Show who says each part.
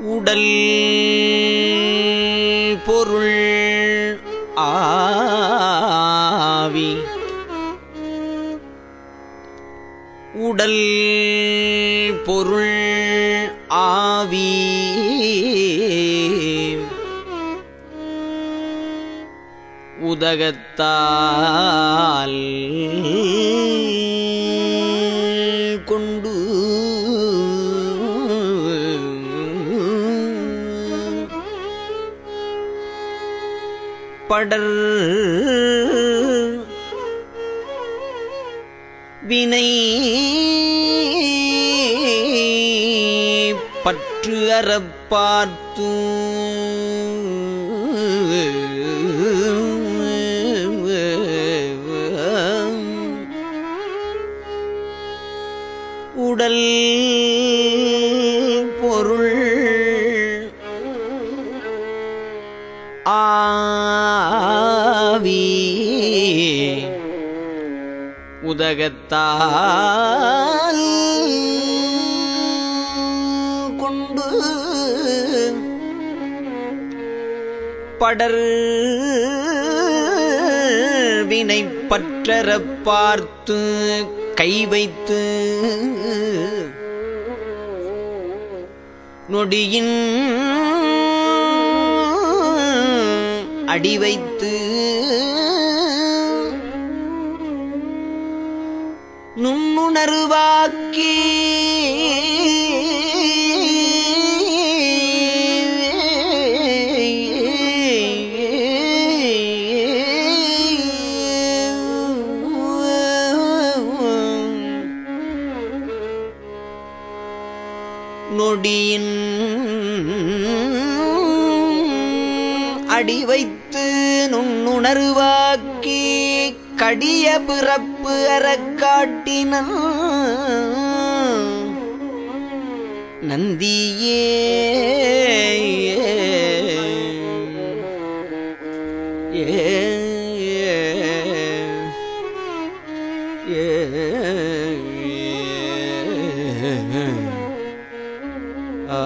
Speaker 1: உடல் பொருள் ஆவி. உடல் பொருள் ஆவி. உதகத்தா படர். வினை பற்று அறப்பார்த்து உடல் பொருள் ஆவி. உதகத்தால் கொண்டு படர் வினை பற்றற பார்த்து கை வைத்து நொடியின் அடி வைத்து நுண்ணுணர்வாக்கி நொடியின் அடி வைத்து நுண்ணுணர்வாக்கி கடிய பிறப்பு அறக்காட்டின நந்தியே ஏ ஏ ஆ